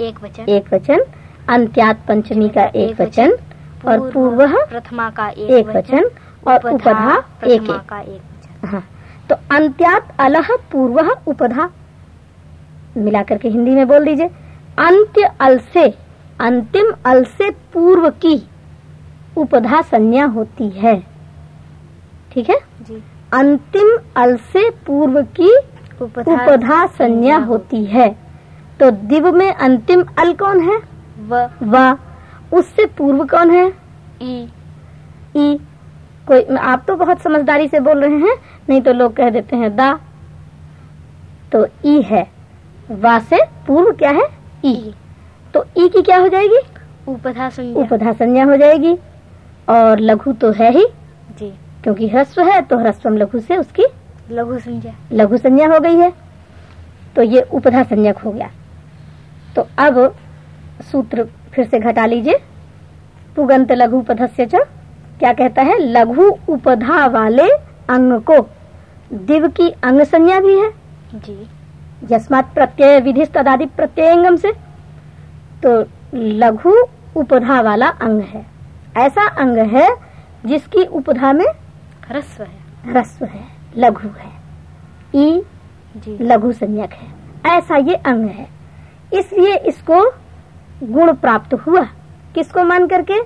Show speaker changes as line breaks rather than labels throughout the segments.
एक वचन।
एक वचन अंत्यात पंचमी का एक वचन और पूर्व
प्रथमा का एक,
वचन और उपधा एक एक।
का एक वचन।
हाँ। तो अंत्यात अलह पूर्व उपधा। मिलाकर के हिंदी में बोल दीजिए। अंत्य अल से अंतिम अल से पूर्व की उपधा संज्ञा होती है। ठीक है?
जी।
अंतिम अल से पूर्व की उपधा संज्ञा होती है। तो दिव में अंतिम अल कौन है?
व।
व। उससे पूर्व कौन है?
ई।
ई। कोई आप तो बहुत समझदारी से बोल रहे हैं नहीं तो लोग कह देते हैं दा। तो ई है। वा से पूर्व क्या है? ई। तो ई की क्या हो जाएगी?
उपधा संज्ञा
उपधा संज्ञा हो जाएगी। और लघु तो है ही।
जी।
क्योंकि ह्रस्व है तो ह्रस्वम लघु से उसकी
लघु संज्ञा
लघु संज्ञा हो गई है। तो ये उपधा संज्ञक हो गया। तो अब सूत्र फिर से घटा लीजिए। पुगंत लघु उपधस्य च क्या कहता है? लघु उपधा वाले अंग को। दिव की अंग संज्ञा भी है।
जी।
यस्मात प्रत्यय विधि तदादि प्रत्ययंगम से। तो लघु उपधा वाला अंग है। ऐसा अंग है जिसकी उपधा में
ह्रस्व है।
ह्रस्व है लघु है। ई लघु संज्ञक है। ऐसा ये अंग है। इसलिए इसको गुण प्राप्त हुआ। किसको मान करके?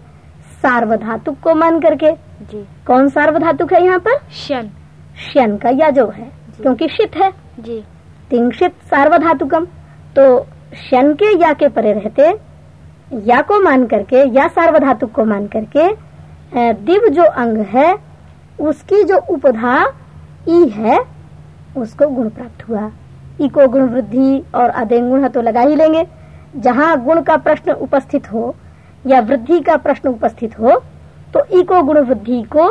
सार्वधातुक को मान करके।
जी।
कौन सार्वधातुक है यहाँ पर?
शन
शन का या जो है क्योंकि शित है।
जी।
सार्वधातुकम। तो शन के या के परे रहते या को मान करके या सार्वधातुक को मान करके दिव जो अंग है उसकी जो उपधा ई है उसको गुण प्राप्त हुआ। ई को गुण वृद्धि और अदेंग गुण तो लगा ही लेंगे। जहाँ गुण का प्रश्न उपस्थित हो या वृद्धि का प्रश्न उपस्थित हो तो इको गुण वृद्धि को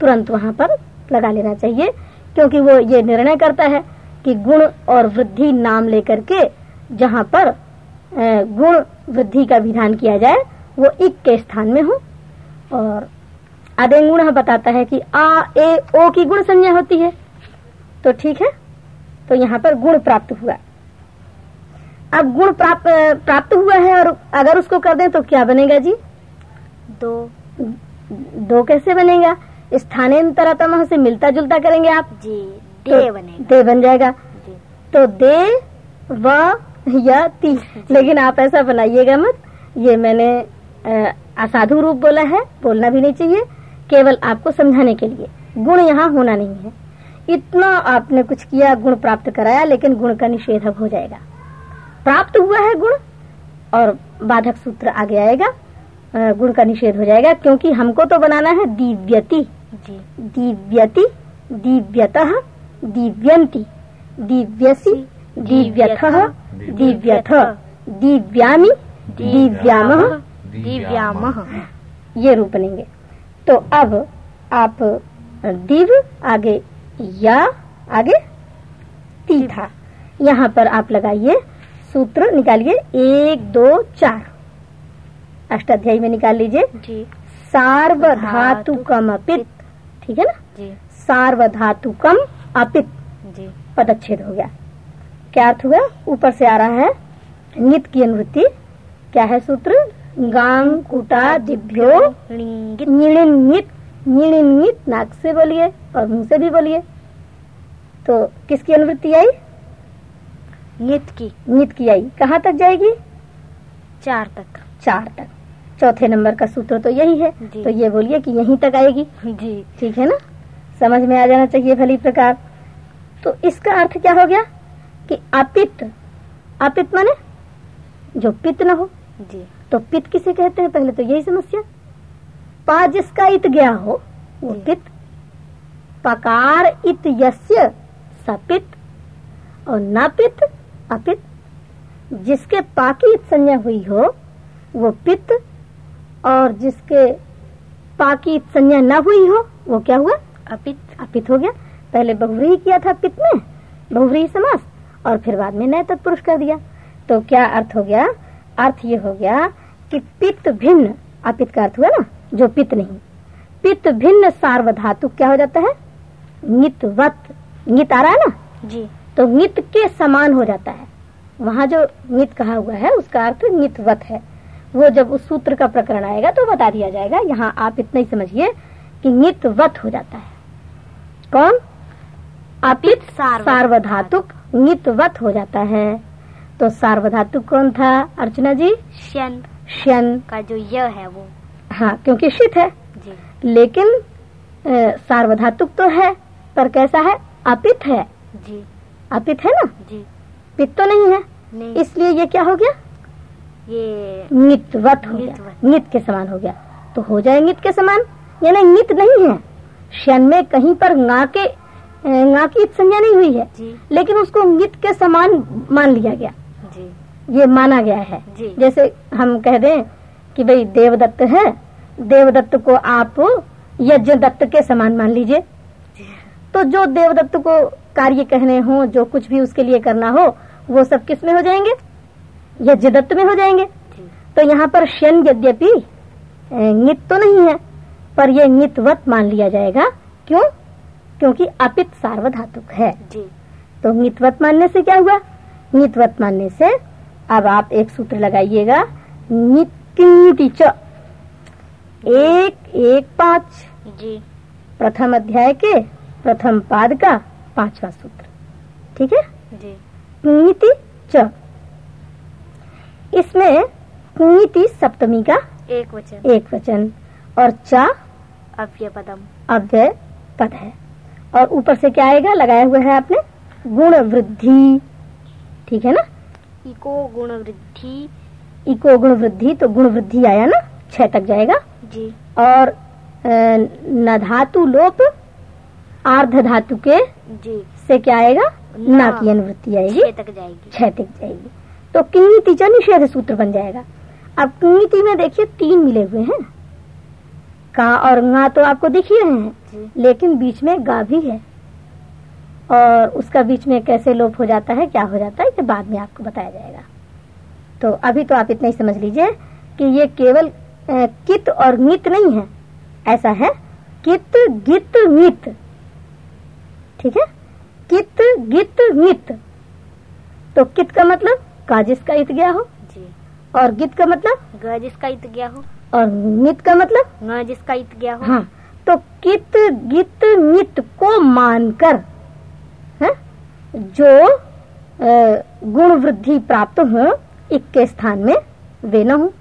तुरंत वहाँ पर लगा लेना चाहिए, क्योंकि वो ये निर्णय करता है कि गुण और वृद्धि नाम लेकर के जहाँ पर गुण वृद्धि का विधान किया जाए, वो इक के स्थान में हो। और अदेंगुण बताता है कि आ, ए, ओ की गुण संज्ञा होती है। तो ठीक है? तो यहाँ पर गुण प्राप्त हुआ। अब गुण प्राप्त प्राप्त हुआ है और अगर उसको कर दें तो क्या बनेगा जी?
दो।
दो कैसे बनेगा? स्थानांतरतम से मिलता जुलता करेंगे आप।
जी दे
तो
दे बनेगा।
दे बन जाएगा।
जी।
तो दे व या ती। लेकिन आप ऐसा बनाइएगा मत। ये मैंने असाधु रूप बोला है। बोलना भी नहीं चाहिए। केवल आपको समझाने के लिए। गुण यहाँ होना नहीं है। इतना आपने कुछ किया गुण प्राप्त कराया लेकिन गुण का निषेध अब हो जाएगा। प्राप्त हुआ है गुण और बाधक सूत्र आगे आएगा। गुण का निषेध हो जाएगा क्योंकि हमको तो बनाना है दिव्यति।
जी।
दिव्यति दिव्यतः दिव्यन्ति। दिव्यसि दिव्यथ दिव्यथ। दिव्यामि दिव्यामः।
दिव्यामः।
ये रूप बनेंगे तो अब आप दिव आगे या आगे ती था यहाँ पर आप लगाइए सूत्र निकालिए एक दो चार। अष्टाध्यायी में निकाल लीजिए। सार्वधातुकम अपित। ठीक है ना? सार्वधातुकम अपित। पदच्छेद हो गया। क्या अर्थ हुआ? ऊपर से आ रहा है नित की अनुवृत्ति। क्या है सूत्र? गांग कुटा दिभ्यो नित नित नाक से बोलिए और मुँह से भी बोलिए। तो किसकी अनुवृत्ति आई?
नित की।
नित की आई। कहाँ तक जाएगी?
चार तक।
चार तक। चौथे नंबर का सूत्र तो यही है। तो ये बोलिए कि यहीं तक आएगी।
जी।
ठीक है ना? समझ में आ जाना चाहिए भली प्रकार। तो इसका अर्थ क्या हो गया? कि अपित अपित माने जो पित न हो।
जी।
तो पित किसे कहते हैं? पहले तो यही समस्या। पा जिसका इत गया हो वो। पित पकार इत यस्य सपित और न पित अपित। जिसके पा की इत संज्ञा हुई हो वो पित और जिसके पा की इत संज्ञा न हुई हो वो क्या हुआ?
अपित।
अपित हो गया। पहले बहुव्रीहि किया था पित में बहुव्रीहि समास और फिर बाद में नए तत्पुरुष कर दिया। तो क्या अर्थ हो गया? अर्थ ये हो गया कि पित्त भिन्न अपित का अर्थ हुआ ना? जो पित्त नहीं। पित्त भिन्न सार्वधातु क्या हो जाता है? नितवत नित आ रहा है ना?
जी।
तो नित के समान हो जाता है। वहाँ जो नित कहा हुआ है उसका अर्थ नितवत है। वो जब उस सूत्र का प्रकरण आएगा तो बता दिया जाएगा। यहाँ आप इतना ही समझिए कि नितवत हो जाता है। कौन? अपित
सार्वधातुक।
सार्वधातुक नितवत हो जाता है। तो सार्वधातुक कौन था अर्चना जी?
शन
शन
का जो य है वो।
हाँ क्योंकि शित है।
जी।
लेकिन सार्वधातुक तो है पर कैसा है? अपित है।
जी।
अपित है ना?
जी।
पित तो नहीं है।
नहीं।
इसलिए ये क्या हो गया?
ये
नितवत हो गया। नित के समान हो गया। तो हो जाए नित के समान? यानी नित नहीं है। शन में कहीं पर ना के गा की संज्ञा नहीं हुई है।
जी।
लेकिन उसको नित के समान मान लिया गया।
जी।
ये माना गया है।
जी।
जैसे हम कह दें कि भाई देवदत्त है देवदत्त को आप यज्ञ दत्त के समान मान लीजिए। तो जो देवदत्त को कार्य कहने हो जो कुछ भी उसके लिए करना हो वो सब किसमें हो जाएँगे? यज्ञ दत्त में हो जाएँगे। तो यहाँ पर शन यद्यपि नित तो नहीं है पर ये नितवत मान लिया जाएगा। क्यों? क्योंकि अपित सार्वधातुक है।
जी।
तो नितवत मानने से क्या हुआ? नितवत मानने से अब आप एक सूत्र लगाइएगा नित्यूटी च एक एक पाँच
जी
प्रथम अध्याय के प्रथम पाद का पांचवा सूत्र ठीक है
जी
च इसमें नीति सप्तमी का
एक वचन
एक वचन और चा
अव्य पदम
अव्यय पद है और ऊपर से क्या आएगा लगाया हुआ है आपने गुण वृद्धि ठीक है ना
इको गुण वृद्धि
इको गुण वृद्धि तो गुण वृद्धि आया ना? छह तक जाएगा।
जी।
और न धातु लोप आर्ध धातु के
जी।
से क्या आएगा?
ना।
की अनुवृत्ति आएगी।
छह तक जाएगी।
छह तक जाएगी। तो किंगनीति च निषेध सूत्र बन जाएगा। अब किंगनीति में देखिए तीन मिले हुए हैं। का और गा तो आपको दिख ही रहे हैं। लेकिन बीच में गा भी है। और उसका बीच में कैसे लोप हो जाता है क्या हो जाता है ये बाद में आपको बताया जाएगा। तो अभी तो आप इतना ही समझ लीजिए कि ये केवल कित और नित नहीं है। ऐसा है कित गित नित ठीक है? कित गित नित तो कित का मतलब का जिसका इत गया हो।
जी।
और गित का मतलब?
ग जिसका इत गया हो।
और नित का मतलब?
ङ जिसका इत गया हो।
हाँ। तो कित गित नित को मानकर है, जो गुण वृद्धि प्राप्त हो इक के स्थान में वे न हो।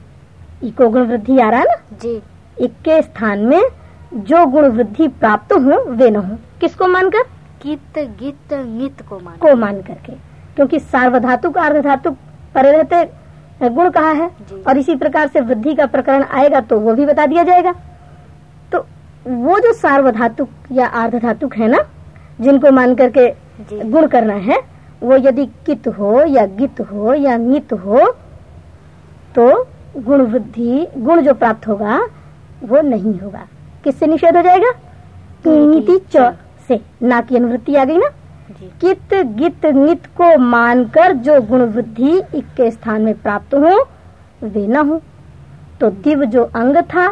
इको गुण वृद्धि आ रहा है ना?
जी।
इक के स्थान में जो गुण वृद्धि प्राप्त हो वे न हो। किसको मानकर?
कित गित नित को मान
को मान करके। क्योंकि सार्वधातुक अर्धधातुक परे रहते गुण कहा है? और इसी प्रकार से वृद्धि का प्रकरण आएगा तो वो भी बता दिया जाएगा। तो वो जो सार्वधातुक या अर्ध अर्धधातुक है ना जिनको मान करके गुण करना है वो यदि कित हो या गित हो या नित हो तो गुण वृद्धि गुण जो प्राप्त होगा वो नहीं होगा। किससे निषेध हो जाएगा? नीति च से? ना की अनुवृत्ति आ गई ना? कित गित नित को मानकर जो गुण वृद्धि इक के स्थान में प्राप्त हो वे न हो। तो दिव जो अंग था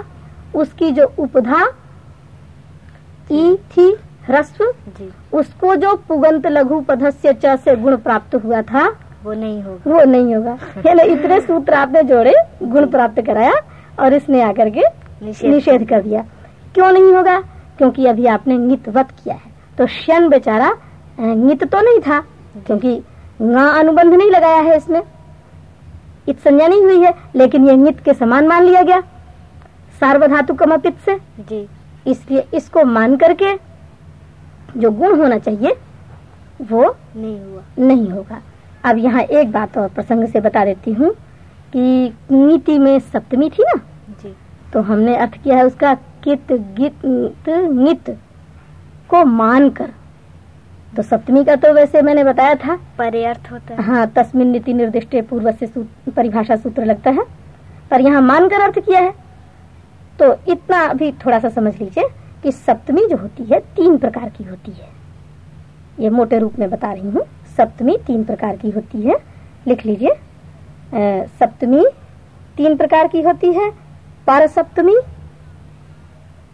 उसकी जो उपधा ई थी। ह्रस्व उसको जो पुगंत लघु पदस्य च से गुण प्राप्त हुआ था
वो नहीं होगा।
वो नहीं होगा। यानी इतने सूत्र आपने जोड़े गुण प्राप्त कराया और इसने आकर के
निषेध
कर दिया। क्यों नहीं होगा? क्योंकि अभी आपने नितवत किया है। तो शन बेचारा नित तो नहीं था क्योंकि गा अनुबंध नहीं लगाया है इसमें इत संज्ञा नहीं हुई है लेकिन ये नित के समान मान लिया गया। सार्वधातु कमपित से।
जी।
इसलिए इसको मान करके जो गुण होना चाहिए वो
नहीं हुआ।
नहीं होगा। अब यहाँ एक बात और प्रसंग से बता देती हूँ कि नीति में सप्तमी थी ना?
जी।
तो हमने अर्थ किया है उसका कित गित नित को मानकर। तो सप्तमी का तो वैसे मैंने बताया था।
परे अर्थ होता है।
हाँ तस्मिन नीति निर्दिष्ट पूर्व से सूत्र- परिभाषा सूत्र लगता है। पर यहाँ मानकर अर्थ किया है। तो इतना भी थोड़ा सा समझ लीजिए। कि सप्तमी जो होती है तीन प्रकार की होती है। ये मोटे रूप में बता रही हूँ। सप्तमी तीन प्रकार की होती है। लिख लीजिए। सप्तमी तीन प्रकार की होती है। पर सप्तमी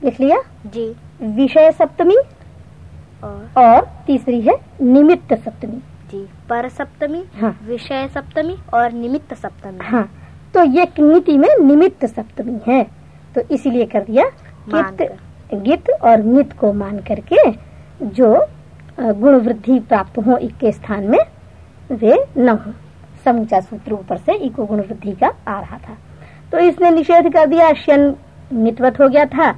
लिख लिया?
जी।
विषय सप्तमी
और?
और तीसरी है निमित्त सप्तमी।
जी पर सप्तमी
हाँ।
विषय सप्तमी और निमित्त सप्तमी।
हाँ तो ये नीति में निमित्त सप्तमी है। तो इसीलिए कर दिया गित और मित को मान करके जो गुण वृद्धि प्राप्त हो इक के स्थान में वे न हो समूचा सूत्र ऊपर से इको गुण वृद्धि का आ रहा था। तो इसने निषेध कर दिया शन नित्वत हो गया था।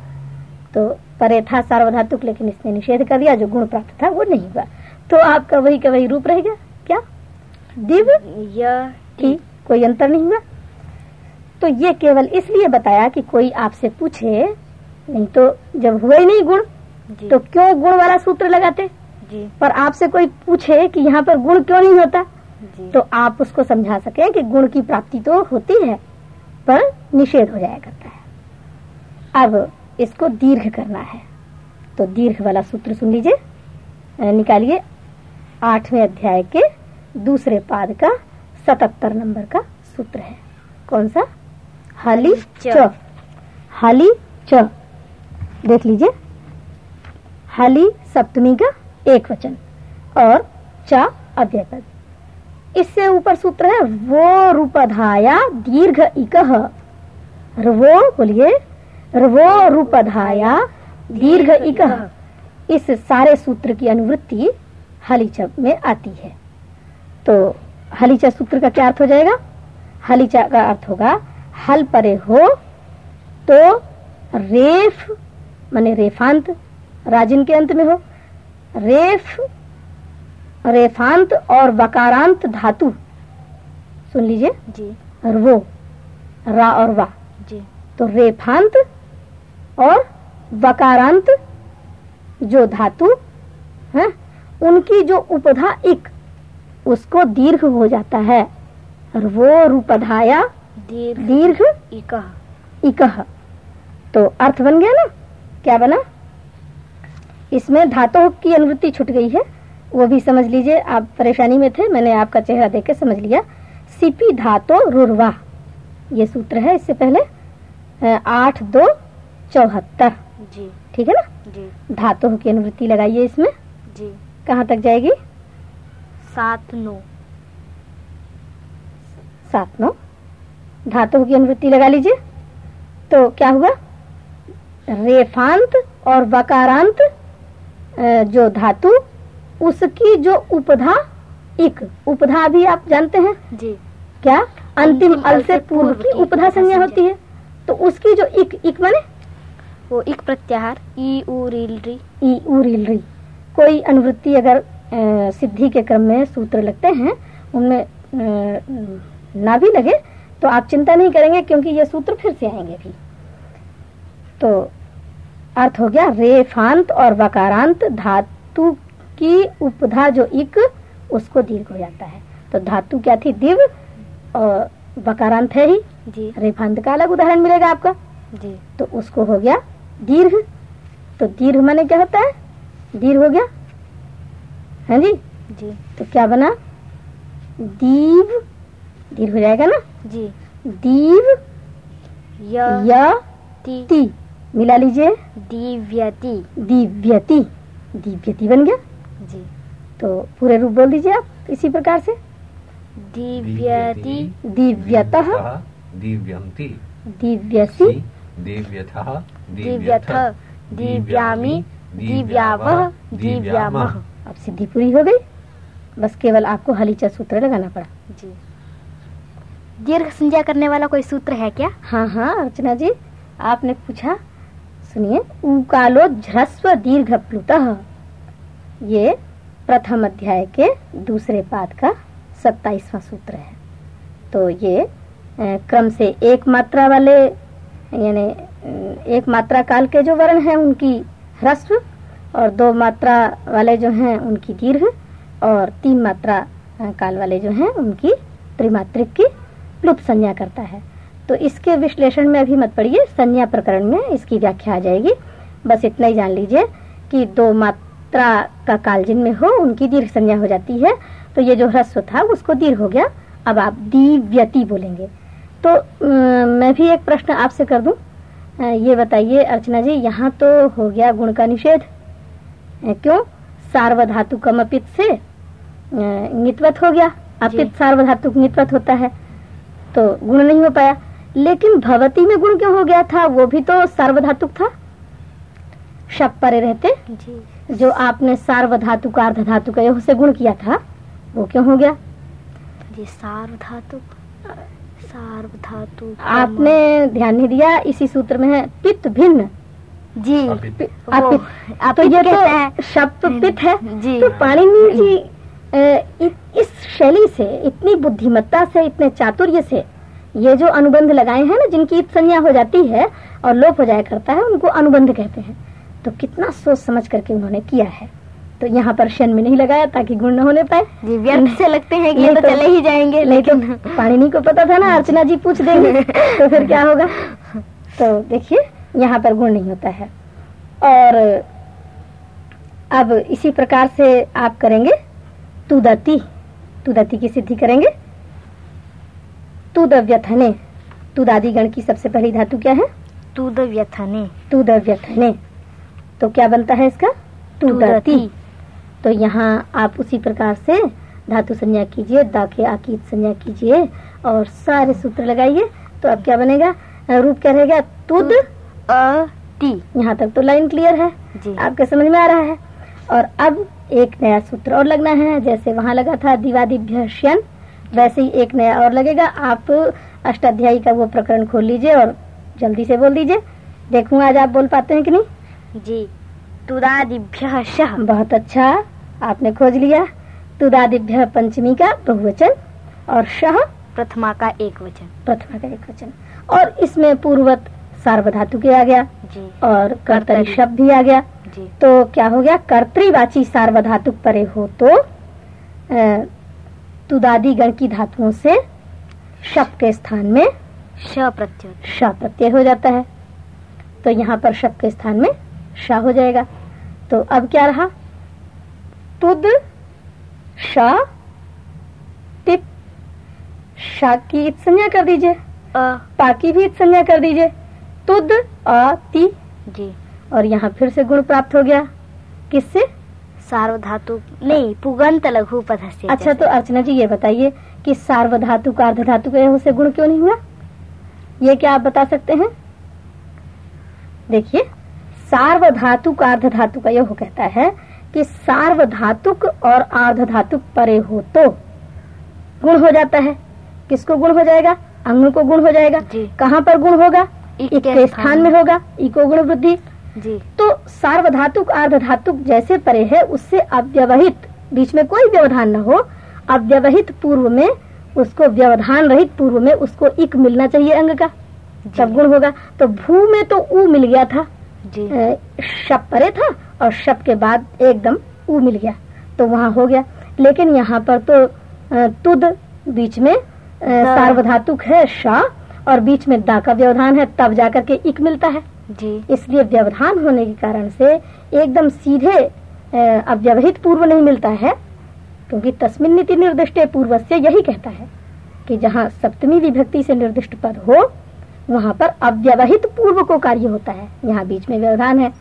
तो परे था सार्वधातुक लेकिन इसने निषेध कर दिया जो गुण प्राप्त था वो नहीं हुआ। तो आपका वही का वही रूप रहेगा क्या? दिव?
यह
की कोई अंतर नहीं हुआ? तो ये केवल इसलिए बताया कि कोई आपसे पूछे नहीं तो जब हुए ही नहीं गुण तो क्यों गुण वाला सूत्र लगाते?
जी।
पर आपसे कोई पूछे कि यहाँ पर गुण क्यों नहीं होता?
जी।
तो आप उसको समझा सके कि गुण की प्राप्ति तो होती है पर निषेध हो जाया करता है। अब इसको दीर्घ करना है। तो दीर्घ वाला सूत्र सुन लीजिए। निकालिए। आठवें अध्याय के दूसरे पाद का सतहत्तर नंबर का सूत्र है। कौन सा? हली
च।
च। हली च। देख लीजिए। हली सप्तमी का एक वचन और च अव्यय पद इससे ऊपर सूत्र है वो रूपधाया दीर्घ इकह। रवो बोलिए रवो रूपधाया दीर्घ इकह। इस सारे सूत्र की अनुवृत्ति हलीचा में आती है। तो हलीचा सूत्र का क्या अर्थ हो जाएगा? हलीचा का अर्थ होगा हल परे हो तो रेफ माने रेफांत राजिन के अंत में हो। रेफ रेफांत और वकारांत धातु। सुन लीजिए।
जी।
और वो रा और वा।
जी।
तो रेफांत और वकारांत जो धातु है उनकी जो उपधा इक उसको दीर्घ हो जाता है। और वो रूपधाया
दीर्घ
दीर्घ
इकह।
इकह। तो अर्थ बन गया ना? क्या बना? इसमें धातु की अनुवृत्ति छूट गई है। वो भी समझ लीजिए आप परेशानी में थे मैंने आपका चेहरा देख के समझ लिया। सिपी धातो रुर्वा ये सूत्र है इससे पहले। आठ दो चौहत्तर।
जी।
ठीक है ना?
जी।
धातु की अनुवृत्ति लगाइए इसमें।
जी।
कहाँ तक जाएगी?
सात नौ।
सात नौ। धातु की अनुवृत्ति लगा लीजिए। तो क्या हुआ? रेफांत और वकारांत जो धातु उसकी जो उपधा इक उपधा भी आप जानते हैं?
जी।
क्या? अंतिम अल से पूर्व की उपधा संज्ञा होती है। तो उसकी जो इक इक माने?
वो इक प्रत्याहार ई उ
ई उ रील री। कोई अनुवृत्ति अगर सिद्धि के क्रम में सूत्र लगते हैं उनमें ना भी लगे तो आप चिंता नहीं करेंगे क्योंकि ये सूत्र फिर से आएँगे भी। तो अर्थ हो गया रेफांत और वकारांत धातु की उपधा जो इक उसको दीर्घ हो जाता है। तो धातु क्या थी? दिव और वकारांत है ही।
जी।
रेफांत का अलग उदाहरण मिलेगा आपका।
जी।
तो उसको हो गया दीर्घ। तो दीर्घ माने क्या होता है? दीर्घ हो गया। है जी?
जी।
तो क्या बना? दीव। दीर्घ हो जाएगा ना?
जी।
दीव
य
या
ति।
ती। मिला लीजिए।
दिव्यति।
दिव्यति। दिव्यति बन गया?
जी।
तो पूरे रूप बोल दीजिए आप इसी प्रकार से।
दिव्यति।
दिव्यतः।
दिव्यन्ति।
दिव्यसि।
दिव्यथः।
दिव्यथ। दिव्यामि। दिव्यावह दिव्यामह
अब सिद्धि पूरी हो गई। बस केवल आपको हलीचा सूत्र लगाना पड़ा।
जी। दीर्घ संज्ञा करने वाला कोई सूत्र है क्या?
हाँ हाँ अर्चना जी आपने पूछा सुनिए। उकालो झ्रस्व दीर्घ प्लुत ये प्रथम अध्याय के दूसरे पाद का सत्ताईसवां सूत्र है। तो ये क्रम से एक मात्रा वाले, यानी एक मात्रा काल के जो वर्ण हैं, उनकी ह्रस्व, और दो मात्रा वाले जो हैं, उनकी दीर्घ, और तीन मात्रा काल वाले जो हैं, उनकी त्रिमात्रिक की प्लुत संज्ञा करता है। तो इसके विश्लेषण में अभी मत पड़िए संज्ञा प्रकरण में इसकी व्याख्या आ जाएगी। बस इतना ही जान लीजिए कि दो मात्रा का काल जिनमें हो उनकी दीर्घ संज्ञा हो जाती है। तो ये जो ह्रस्व था उसको दीर्घ हो गया। अब आप दिव्यति बोलेंगे। तो मैं भी एक प्रश्न आपसे कर दूँ। ये बताइए अर्चना जी यहाँ तो हो गया गुण का निषेध। क्यों? सार्वधातु कमपित से नित्वत हो गया। अपित सार्वधातुक नित्वत होता है। तो गुण नहीं हो पाया। लेकिन भवती में गुण क्यों हो गया था? वो भी तो सार्वधातुक था। शब परे रहते।
जी।
जो आपने सार्वधातुक अर्ध धातु का से गुण किया था वो क्यों हो गया?
जी सार्वधातु सार्वधातु
आपने ध्यान नहीं दिया इसी सूत्र में है पित्त भिन्न।
जी।
अपित।
तो ये तो शब्द पित है।
जी।
तो पाणिनि जी इ- इस शैली से इतनी बुद्धिमत्ता से इतने चातुर्य से ये जो अनुबंध लगाए हैं ना जिनकी संज्ञा हो जाती है और लोप हो जाया करता है उनको अनुबंध कहते हैं। तो कितना सोच समझ करके उन्होंने किया है। तो यहाँ पर शन में नहीं लगाया ताकि गुण न होने पाए।
जी व्यर्थ से लगते हैं कि ये तो
तो-
चले ही जाएँगे
तो
लेकिन
पाणिनि को पता था ना अर्चना जी पूछ देंगे तो फिर क्या होगा? तो देखिए यहाँ पर गुण नहीं होता है। और अब इसी प्रकार से आप करेंगे तुदती तुदती की सिद्धि करेंगे। तुदव्यथने। तुदादि गण की सबसे पहली धातु क्या है?
तुद व्यथने
तुदव्यथने। तो क्या बनता है इसका? तुदती।
तुदती।
तो यहाँ आप उसी प्रकार से धातु संज्ञा कीजिए दा के आकीत संज्ञा कीजिए और सारे सूत्र लगाइए तो अब क्या बनेगा? रूप क्या रहेगा तुद।
अ टी
यहाँ तक तो लाइन क्लियर है।
जी।
आपके समझ में आ रहा है। और अब एक नया सूत्र और लगना है जैसे वहाँ लगा था दिवादिभ्य वैसे ही एक नया और लगेगा। आप अष्टाध्यायी का वो प्रकरण खोल लीजिए और जल्दी से बोल दीजिए। देखूँ आज आप बोल पाते हैं कि नहीं?
जी। तुदादिभ्य शह
बहुत अच्छा। आपने खोज लिया। तुदादिभ्य पंचमी का बहुवचन और शह
प्रथमा का एक वचन।
प्रथमा का एक वचन। और इसमें पूर्वत सार्वधातु के आ गया
जी।
और कर्तरी। शब्द भी आ गया।
जी।
तो क्या हो गया? कर्तृवाची सार्वधातुक परे हो तो तुदादि गण की धातुओं से शब्द के स्थान में
श प्रत्युत
श प्रत्यय हो जाता है। तो यहाँ पर शब्द के स्थान में श हो जाएगा। तो अब क्या रहा? तुद श टिप श की इत संज्ञा कर दीजिए। पा की भी इत संज्ञा कर दीजिए। तुद अ ती।
जी।
और यहाँ फिर से गुण प्राप्त हो गया। किससे?
सार्वधातु नहीं पुगंत लघु पदस्य
अच्छा तो अर्चना जी ये बताइए कि सार्वधातु का अर्धधातु का से गुण क्यों नहीं हुआ? ये क्या आप बता सकते हैं? देखिए सार्वधातुक अर्धधातु का यह कहता है कि सार्वधातुक और अर्धधातुक परे हो तो गुण हो जाता है। किसको गुण हो जाएगा? अंग को गुण हो जाएगा। कहाँ पर गुण होगा? स्थान। में होगा। इको गुण वृद्धि।
जी।
तो सार्वधातुक अर्धधातुक जैसे परे है उससे अव्यवहित बीच में कोई व्यवधान न हो अव्यवहित पूर्व में उसको व्यवधान रहित पूर्व में उसको इक मिलना चाहिए अंग का। तब गुण होगा। तो भू में तो ऊ मिल गया था। शब परे था और शब के बाद एकदम ऊ मिल गया। तो वहाँ हो गया। लेकिन यहाँ पर तो तुद बीच में सार्वधातुक है शा और बीच में दा का व्यवधान है तब जाकर के इक मिलता है।
जी।
इसलिए व्यवधान होने के कारण से एकदम सीधे अव्यवहित पूर्व नहीं मिलता है, क्योंकि तस्मिन नीति निर्दिष्ट पूर्व से यही कहता है कि जहाँ सप्तमी विभक्ति से निर्दिष्ट पद हो, वहाँ पर अव्यवहित पूर्व को कार्य होता है। यहाँ बीच में व्यवधान है।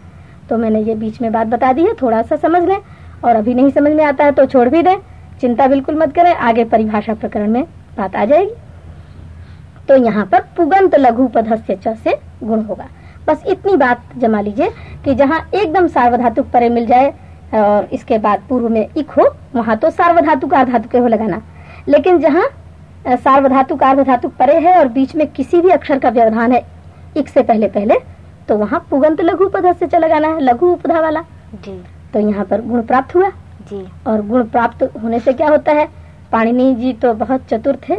तो मैंने ये बीच में बात बता दी है, थोड़ा सा समझ लें। और अभी नहीं समझ में आता है तो छोड़ भी दें। चिंता बिल्कुल मत करें, आगे परिभाषा प्रकरण में बात आ जाएगी। तो यहाँ पर पुगंत लघु पदस्य से गुण होगा। बस इतनी बात जमा लीजिए कि जहाँ एकदम सार्वधातुक परे मिल जाए और इसके बाद पूर्व में इक हो वहाँ तो सार्वधातुक अर्धातुक हो लगाना। लेकिन जहाँ सार्वधातुक अर्धधातुक परे है और बीच में किसी भी अक्षर का व्यवधान है इक से पहले पहले तो वहाँ पुगंत लघु पदस्य च लगाना है लघु उपधा वाला।
जी।
तो यहाँ पर गुण प्राप्त हुआ।
जी।
और गुण प्राप्त होने से क्या होता है पाणिनि जी तो बहुत चतुर थे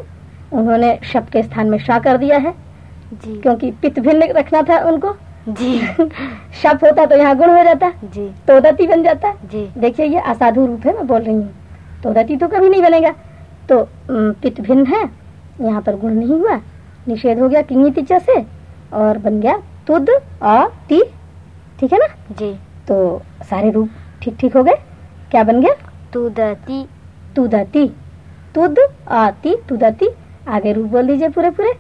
उन्होंने शब्द के स्थान में शा कर दिया है।
जी।
क्योंकि पित्त भिन्न रखना था उनको।
जी।
शब्द होता तो यहाँ गुण हो जाता।
जी।
तोदती बन जाता।
जी।
देखिए ये असाधु रूप है मैं बोल रही हूँ। तोदती तो कभी नहीं बनेगा। तो पित्त भिन्न है यहाँ पर गुण नहीं हुआ। निषेध हो गया किंगी तिचा से और बन गया तुद अ ती। ठीक है ना?
जी।
तो सारे रूप ठीक ठीक हो गए। क्या बन गया?
तुदती।
तुदती। तुद आती तुदती। आगे रूप बोल दीजिए पूरे पूरे।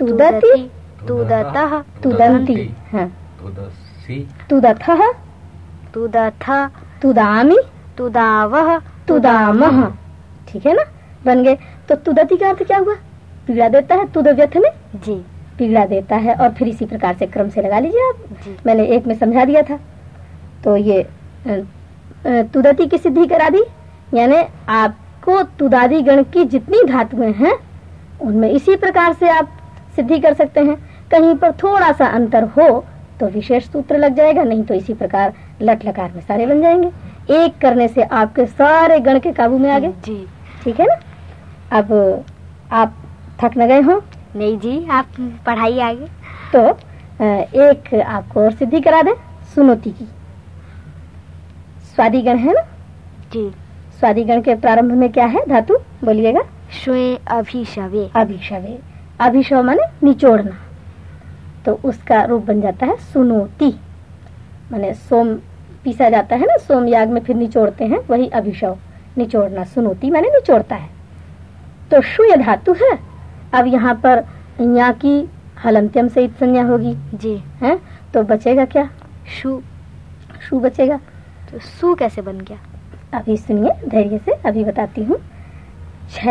तुदती
तुदतः
तुदंती हाँ।
तुदसी।
तुदथ।
तुदथ।
तुदामी।
तुदावः।
तुदामह ठीक है ना? बन गए। तो तुदति का अर्थ क्या हुआ? पीड़ा देता है तुद व्यथ में
जी।
पीड़ा देता है और फिर इसी प्रकार से क्रम से लगा लीजिए आप। मैंने एक में समझा दिया था। तो ये तुदति की सिद्धि करा दी। यानी आपको तुदादी गण की जितनी धातुएँ हैं उनमें इसी प्रकार से आप सिद्धि कर सकते हैं। कहीं पर थोड़ा सा अंतर हो तो विशेष सूत्र लग जाएगा नहीं तो इसी प्रकार लट लकार में सारे बन जाएँगे। एक करने से आपके सारे गण के काबू में आ गए।
जी।
ठीक है ना? अब आप थक न गए हो।
नहीं जी आप पढ़ाई आगे।
तो एक आपको और सिद्धि करा दे सुनोती की। स्वादिगण है ना?
जी।
स्वादिगण के प्रारंभ में क्या है? धातु बोलिएगा।
श्वे अभिशवे
अभिशवे अभिशव माने निचोड़ना। तो उसका रूप बन जाता है सुनोती। माने सोम पीसा जाता है ना सोम याग में फिर निचोड़ते हैं वही अभिशव निचोड़ना सुनोती माने निचोड़ता है। तो शुय धातु है। अब यहाँ पर यहाँ की हलंत्यम से संज्ञा होगी।
जी।
है? तो बचेगा क्या?
शु।
शु बचेगा।
तो सु कैसे बन गया?
अभी सुनिए धैर्य से अभी बताती हूँ। छ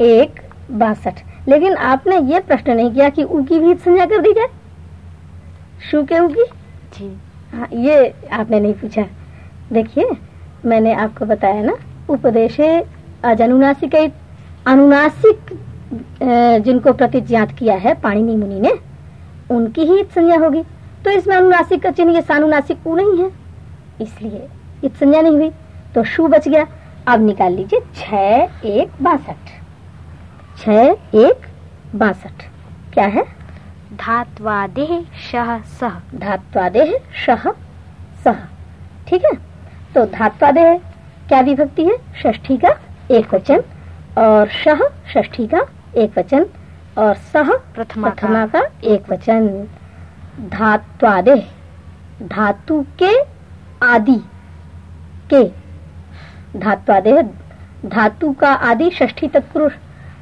एक बासठ। लेकिन आपने ये प्रश्न नहीं किया कि ऊ की भी संज्ञा कर दी जाए। शु के ऊ की?
जी।
हाँ ये आपने नहीं पूछा। देखिए मैंने आपको बताया ना उपदेशे अजनुनासिक अनुनासिक जिनको प्रतिज्ञात किया है पाणिनि मुनि ने उनकी ही इत संज्ञा होगी। तो इसमें अनुनासिक का चिन्ह ये सानुनासिक ऊ नहीं है। इसलिए इत संज्ञा नहीं हुई। तो शु बच गया। अब निकाल लीजिए छ एक बासठ। छ एक बासठ। क्या है?
धात्वादेह शह सह
धात्वादेह शह सह ठीक है? तो धात्वादेह क्या विभक्ति है? षष्ठी का एक वचन और शह षष्ठी का एक वचन और सह
प्रथमा
प्रथमा का एक वचन। धात्वादेह धातु के आदि के। धात्वादेह धातु का आदि षष्ठी तत्पुरुष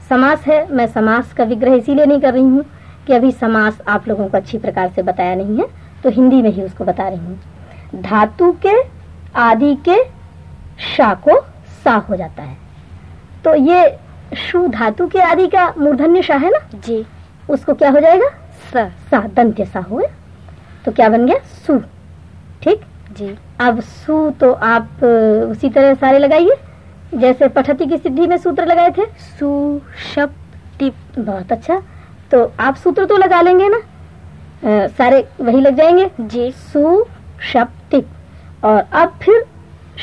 समास है मैं समास का विग्रह इसीलिए नहीं कर रही हूँ कि अभी समास आप लोगों को अच्छी प्रकार से बताया नहीं है तो हिंदी में ही उसको बता रही हूँ। धातु के आदि के शा को सा हो जाता है। तो ये शु धातु के आदि का मूर्धन्य शाह है ना?
जी।
उसको क्या हो जाएगा?
स।
सा दंत्य सा हो गया। तो क्या बन गया? सु। ठीक?
जी।
अब सु तो आप उसी तरह सारे लगाइए। जैसे पठती की सिद्धि में सूत्र लगाए थे?
सु टिप।
बहुत अच्छा। तो आप सूत्र तो लगा लेंगे ना? अ, सारे वही लग जाएँगे?
जी।
सु टिप। और अब फिर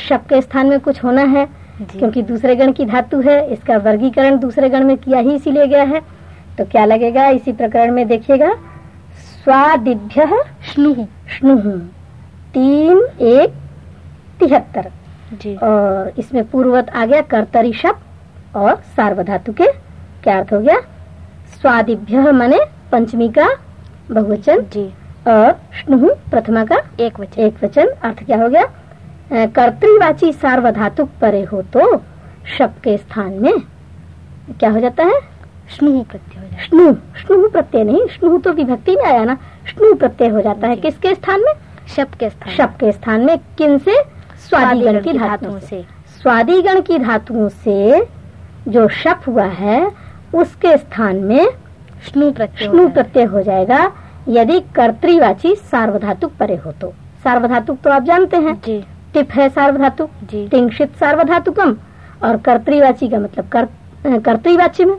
शप के स्थान में कुछ होना है क्योंकि दूसरे गण की धातु है इसका वर्गीकरण दूसरे गण में किया ही इसीलिए गया है। तो क्या लगेगा? इसी प्रकरण में देखिएगा। स्वादिभ्य
स्नु।
स्नु। तीन एक तिहत्तर।
जी।
और इसमें पूर्ववत आ गया कर्तरी शब्द और सार्वधातु के। क्या अर्थ हो गया? स्वादिभ्य मने पंचमी का बहुवचन
जी।
और स्नु प्रथमा का
एक वचन।
एक वचन। अर्थ क्या हो गया? कर्तृवाची सार्वधातुक परे हो तो शब्द के स्थान में क्या हो जाता है?
स्नु प्रत्यय हो जाता
स्नु स्नु प्रत्यय नहीं स्नु तो विभक्ति में आया ना। स्नु प्रत्यय हो जाता है किसके स्थान में?
शप के स्थान
शब्द के स्थान में किन से? स्वादिगण की धातुओं से। स्वादिगण की धातुओं से जो शप हुआ है उसके स्थान में
स्नु प्रत्यय हो
प्रत्यय हो जाएगा यदि कर्तवाची सार्वधातुक परे हो तो। सार्वधातुक तो आप जानते हैं।
जी।
टिप है सार्वधातुक
जी।
सार्वधातुकम और कर्तवाची का मतलब कर, कर्तृवाची में।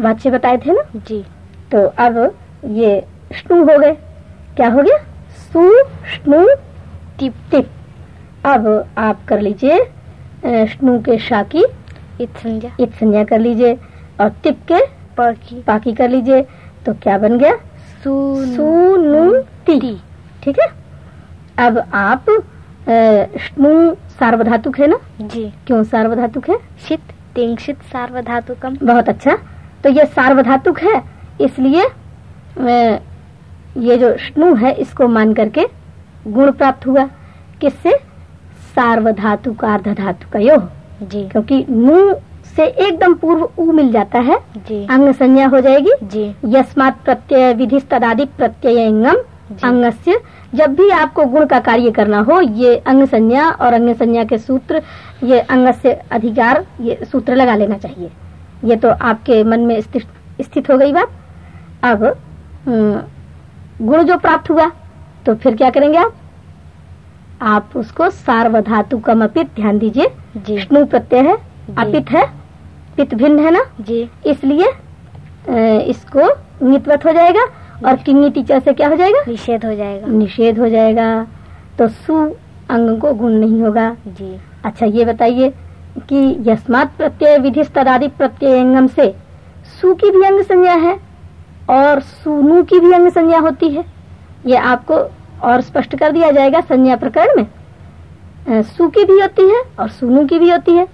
वाच्य बताए थे ना?
जी।
तो अब ये स्नु हो गए। क्या हो गया? सु स्नु टिप। टिप। अब आप कर लीजिए स्नु के शा की
इत संज्ञा।
इत संज्ञा कर लीजिए और टिप के
प की
पाकी कर लीजिए। तो क्या बन गया?
सु
सु टी। ठीक है? अब आप स्नु सार्वधातुक है ना?
जी।
क्यों सार्वधातुक है?
शित तिंशित सार्वधातुकम।
बहुत अच्छा। तो ये सार्वधातुक है इसलिए ये जो स्नु है इसको मान करके गुण प्राप्त हुआ। किससे? सार्वधातु का अर्ध धातु का यो
जी।
क्योंकि मुँह से एकदम पूर्व उ मिल जाता है।
जी।
अंग संज्ञा हो जाएगी।
जी।
यस्मात् प्रत्यय विधि तदादिक प्रत्ययंगम अंगस्य। जब भी आपको गुण का कार्य करना हो ये अंग संज्ञा और अंग संज्ञा के सूत्र ये अंगस्य अधिकार ये सूत्र लगा लेना चाहिए। ये तो आपके मन में स्थित हो गई बात। अब गुण जो प्राप्त हुआ तो फिर क्या करेंगे आप? आप उसको सार्वधातु कम अपित ध्यान दीजिए।
जी।
विष्णु प्रत्यय है अपित है पित भिन्न है ना?
जी।
इसलिए इसको नित्वत हो जाएगा और किंगी टीचर से क्या हो जाएगा?
निषेध हो जाएगा।
निषेध हो जाएगा। तो सु अंग को गुण नहीं होगा।
जी।
अच्छा ये बताइए कि यस्मात प्रत्यय विधि तदादि प्रत्ययंगम से सु की भी अंग संज्ञा है और सुनु की भी अंग संज्ञा होती है। ये आपको और स्पष्ट कर दिया जाएगा संज्ञा प्रकरण में। सु की भी होती है और सुनु की भी होती है।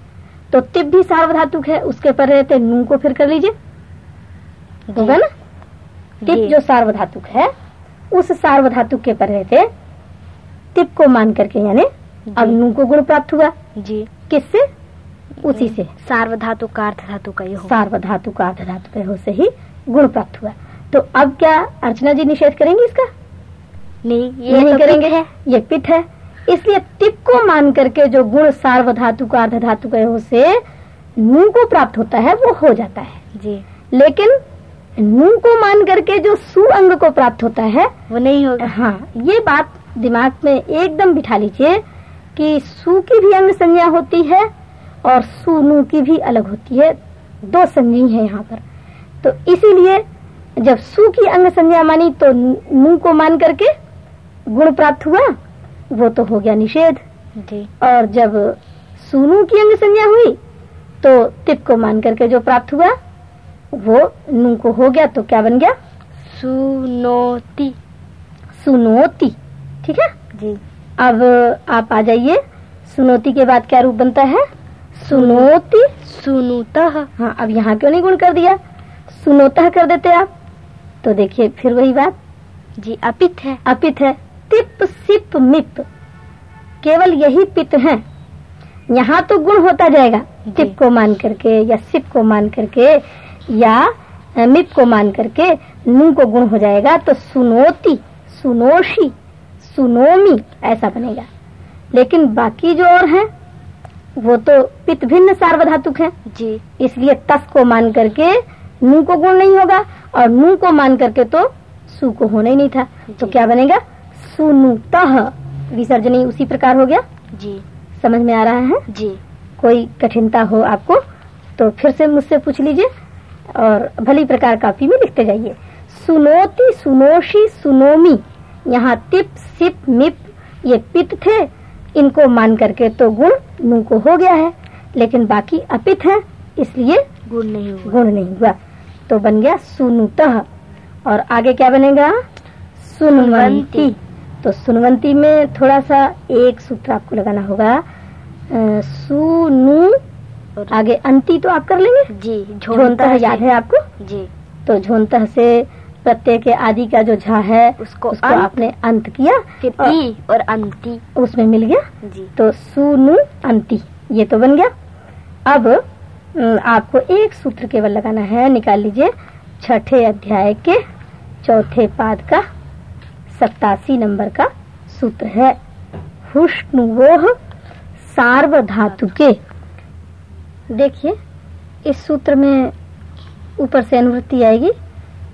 तो तिप भी सार्वधातुक है उसके पर रहते नू को फिर कर लीजिए। होगा ना? टिप
जी।
सार्वधातुक है उस सार्वधातुक के पर रहते टिप को मान करके यानी अब नू को गुण प्राप्त हुआ।
जी।
किससे? उसी से।
सार्वधातु का अर्थ धातु का ये
सार्वधातु का अर्ध धातु के हो से ही गुण प्राप्त हुआ। तो अब क्या अर्चना जी निषेध करेंगे इसका?
नहीं ये
नहीं
तो
करेंगे।
है?
ये पिठ है। इसलिए टिप को मान करके जो गुण सार्वधातु का अर्ध धातु के हो से नू को प्राप्त होता है वो हो जाता है।
जी।
लेकिन नू को मान करके जो सु अंग को प्राप्त होता है
वो नहीं होगा।
हाँ ये बात दिमाग में एकदम बिठा लीजिए कि सु की भी अंग संज्ञा होती है और सु नू की भी अलग होती है। दो संज्ञी है यहाँ पर। तो इसीलिए जब सु की अंग संज्ञा मानी तो नू को मान करके गुण प्राप्त हुआ वो तो हो गया निषेध। और जब सुनु की अंग संज्ञा हुई तो तिप को मान करके जो प्राप्त हुआ वो नू को हो गया तो क्या बन गया?
सुनोती।
सुनोती। ठीक है?
जी।
अब आप आ जाइए। सुनोती के बाद क्या रूप बनता है? सुनोती।
सुनुतः।
हाँ अब यहाँ क्यों नहीं गुण कर दिया? सुनोतः कर देते आप। तो देखिए फिर वही बात।
जी अपित है।
अपित है। तिप सिप मिप। केवल यही पित है। यहाँ तो गुण होता जाएगा। तिप को मान करके या सिप को मान करके या मिप को मान करके नू को गुण हो जाएगा। तो सुनोती सुनोशी सुनोमी ऐसा बनेगा। लेकिन बाकी जो और हैं वो तो पित भिन्न सार्वधातुक है।
जी।
इसलिए तस को मान करके नू को गुण नहीं होगा और नू को मान करके तो सु को होना ही नहीं था। तो क्या बनेगा? सुनुतः। विसर्जनी उसी प्रकार हो गया?
जी।
समझ में आ रहा है?
जी।
कोई कठिनता हो आपको तो फिर से मुझसे पूछ लीजिए और भली प्रकार कापी में लिखते जाइए। सुनोती सुनोशी सुनोमी। यहाँ तिप सिप मिप ये पित थे। इनको मान करके तो गुण नू को हो गया है लेकिन बाकी अपित है इसलिए
गुण नहीं हुआ।
गुण नहीं हुआ। तो बन गया सुनुतः। और आगे क्या बनेगा? सुनवंती
सुनवंती।
तो सुनवंती में थोड़ा सा एक सूत्र आपको लगाना होगा। सुनु
और
आगे अंति तो आप कर लेंगे?
जी
झोंतः याद है आपको?
जी।
तो झोंतः से प्रत्यय के आदि का जो झा है
उसको
उसको
अंत,
आपने अंत किया
फिर
और
ई और अंति।
उसमें मिल गया।
जी।
तो सुनु अंति ये तो बन गया। अब आपको एक सूत्र केवल लगाना है निकाल लीजिए छठे अध्याय के चौथे पाद का। सत्तासी नंबर का सूत्र है। हुष्णुवोह सार्वधातु के देखिए, इस सूत्र में ऊपर से अनुवृत्ति आएगी।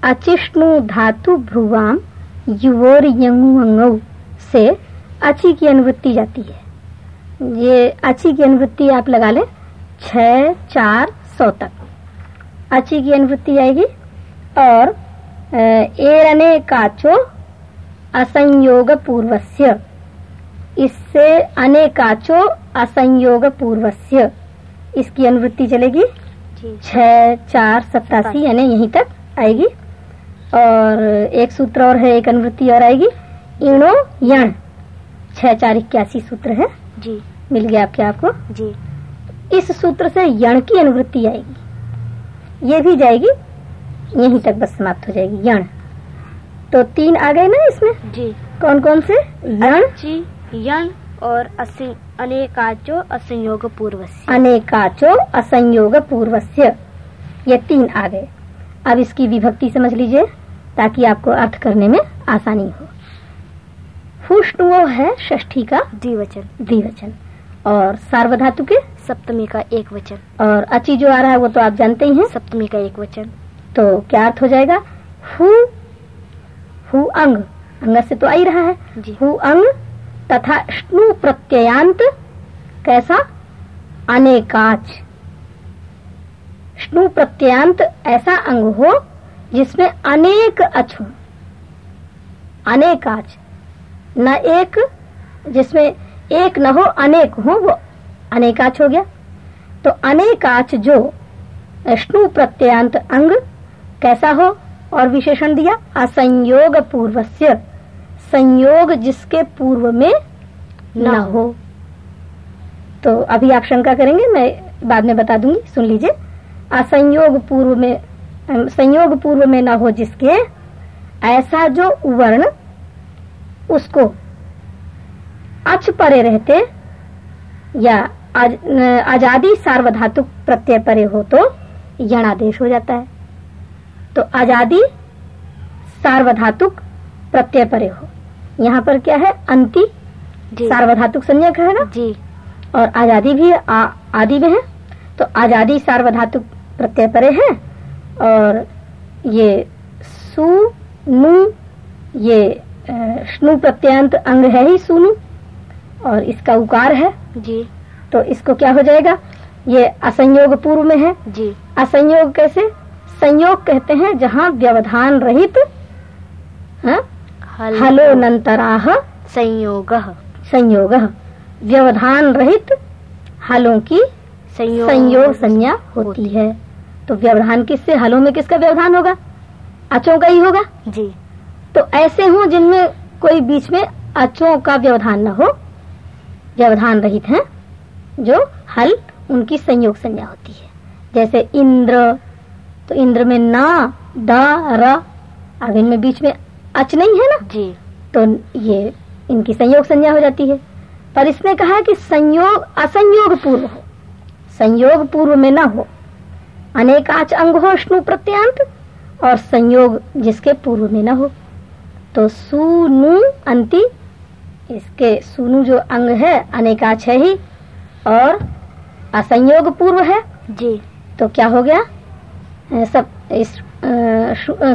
अचिष्णु धातु भ्रुवाम युवोर यंगु से अची की अनुवृत्ति जाती है। ये अची की अनुवृत्ति आप लगा लें छ चार, सौ तक। अची की अनुवृत्ति आएगी और एरने काचो असंयोग पूर्वस्य इससे अनेकाचो असंयोग पूर्वस्य इसकी अनुवृत्ति चलेगी
जी।
छ चार सत्तासी यानी यहीं तक आएगी। और एक सूत्र और है एक अनुवृत्ति और आएगी। इणो यण। छह चार इक्यासी सूत्र है।
जी।
मिल गया आपके आपको?
जी।
इस सूत्र से यण की अनुवृत्ति आएगी। ये भी जाएगी यहीं तक बस समाप्त हो जाएगी। यण। तो तीन आ गए ना इसमें?
जी।
कौन कौन से यण
जी यण और असि- अनेकाचो असंयोग पूर्वस्य
अनेकाचो असंयोग पूर्वस्य ये तीन आ गए। अब इसकी विभक्ति समझ लीजिए ताकि आपको अर्थ करने में आसानी हो। हुष्ण वो है षष्ठी का
द्विवचन।
द्विवचन। और सार्वधातु के?
सप्तमी का एक वचन
और अची जो आ रहा है वो तो आप जानते ही हैं।
सप्तमी का एक वचन
तो क्या अर्थ हो जाएगा? हु हु अंग अंग से तो आ ही रहा है। हु अंग तथा स्नु प्रत्ययांत कैसा? अनेकाच। स्नु प्रत्ययांत ऐसा अंग हो जिसमें अनेक अच हो। अनेकाच। न एक जिसमें एक न हो अनेक हो वो अनेकाच हो गया। तो अनेकाच जो स्नु प्रत्ययांत अंग कैसा हो? और विशेषण दिया असंयोग पूर्वस्य संयोग जिसके पूर्व में न हो। तो अभी आप शंका करेंगे मैं बाद में बता दूँगी सुन लीजिए। असंयोग पूर्व में संयोग पूर्व में न हो जिसके ऐसा जो वर्ण उसको अच परे रहते या आज, आज़ादी सार्वधातुक प्रत्यय परे हो तो यणादेश हो जाता है। तो आज़ादी सार्वधातुक प्रत्यय परे हो। यहाँ पर क्या है? अंति सार्वधातुक संज्ञक है ना?
जी।
और आज़ादी भी आ, आदि में है। तो आज़ादी सार्वधातुक प्रत्यय परे है और ये सु नु ये स्नु प्रत्यंत अंग है ही सुनु और इसका उकार है।
जी।
तो इसको क्या हो जाएगा? ये असंयोग पूर्व में है।
जी।
असंयोग कैसे? संयोग कहते हैं जहाँ व्यवधान रहित हलो हलोनंतराह
संयोग।
संयोग। व्यवधान रहित हलों की
संयोग
संयोग संज्ञा होती है। तो व्यवधान किससे हलों में किसका व्यवधान होगा? अचों का ही होगा।
जी।
तो ऐसे हों जिनमें कोई बीच में अचों का व्यवधान न हो व्यवधान रहित हैं जो हल उनकी संयोग संज्ञा होती है। जैसे इंद्र तो इंद्र में ना दा र अब इनमें बीच में अच नहीं है ना?
जी।
तो ये इनकी संयोग संज्ञा हो जाती है। पर इसने कहा कि संयोग असंयोग पूर्व हो। संयोग पूर्व में न हो। अनेक अनेकाच अंग हो स्नु प्रत्यांत और संयोग जिसके पूर्व में न हो। तो सुनु अंति इसके सुनु जो अंग है अनेकाच है ही और असंयोग पूर्व है।
जी।
तो क्या हो गया? सब इस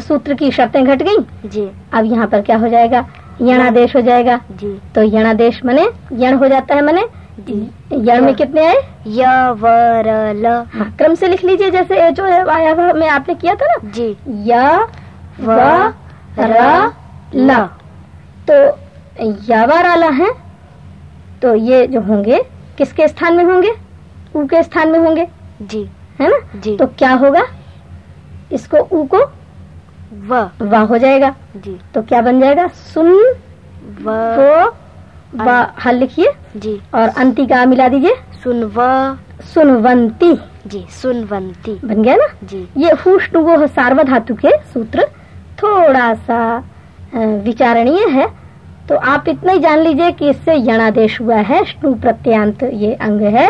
सूत्र की शर्तें घट गई?
जी।
अब यहाँ पर क्या हो जाएगा? यणादेश हो जाएगा।
जी।
तो यणादेश मने यण हो जाता है मने? यण में कितने आए?
य व र ल।
हाँ क्रम से लिख लीजिए जैसे जो है आया हुआ में आपने किया था ना?
जी।
य व र ल। तो यवाराला है? तो ये जो होंगे किसके स्थान में होंगे? ऊ के स्थान में होंगे।
जी।
है ना?
जी।
तो क्या होगा? इसको ऊ को
व।
वा हो जाएगा।
जी।
तो क्या बन जाएगा? सुन
व।
वो। वा हल लिखिए।
जी।
और अंति का मिला दीजिए।
सुन व।
सुनवंती।
जी सुनवंती।
बन गया ना?
जी।
ये हुष्ण वो सार्वधातु के सूत्र। थोड़ा सा विचारणीय है। तो आप इतना ही जान लीजिए कि इससे यणादेश हुआ है। स्नु प्रत्यांत ये अंग है।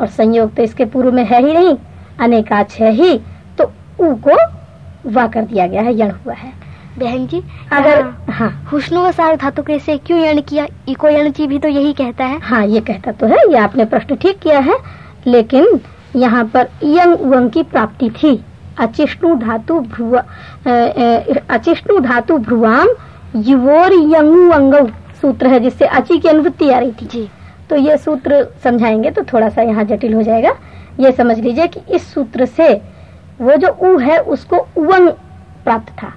और संयोग तो इसके पूर्व में है ही नहीं। अनेकाच है ही। तो ऊ को वा कर दिया गया है यण हुआ है।
बहन जी
अगर हाँ।
हुस्नो व सार धातु के से क्यों यण किया? इको यण जी भी तो यही कहता है।
हाँ ये कहता तो है ये आपने प्रश्न ठीक किया है लेकिन यहाँ पर यंग उंग की प्राप्ति थी। अचिष्णु धातु भ्रुव अ, अचिष्णु धातु भ्रुवाम युवोर यंगु अंगौ सूत्र है जिससे अची की अनुवृत्ति आ रही थी।
जी।
तो ये सूत्र समझाएँगे तो थोड़ा सा यहाँ जटिल हो जाएगा। ये समझ लीजिए कि इस सूत्र से वो जो उ है उसको उवंग प्राप्त था।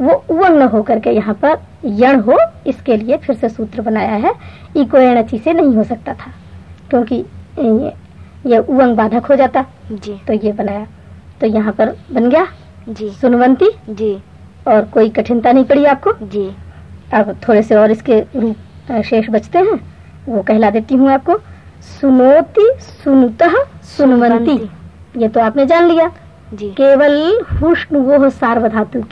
वो उवंग न होकर के यहाँ पर यण हो इसके लिए फिर से सूत्र बनाया है इको एणची से नहीं हो सकता था क्योंकि ये, ये उवंग बाधक हो जाता।
जी।
तो ये बनाया। तो यहाँ पर बन गया
जी।
सुनवंती।
जी।
और कोई कठिनता नहीं पड़ी आपको?
जी।
अब थोड़े से और इसके रूप शेष बचते हैं। वो कहला देती हूँ आपको। सुनोती सुनतः सुनवंती। ये तो आपने जान लिया।
जी।
केवल हुष्ण वो सार्वधातु